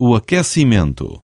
o aquecimento.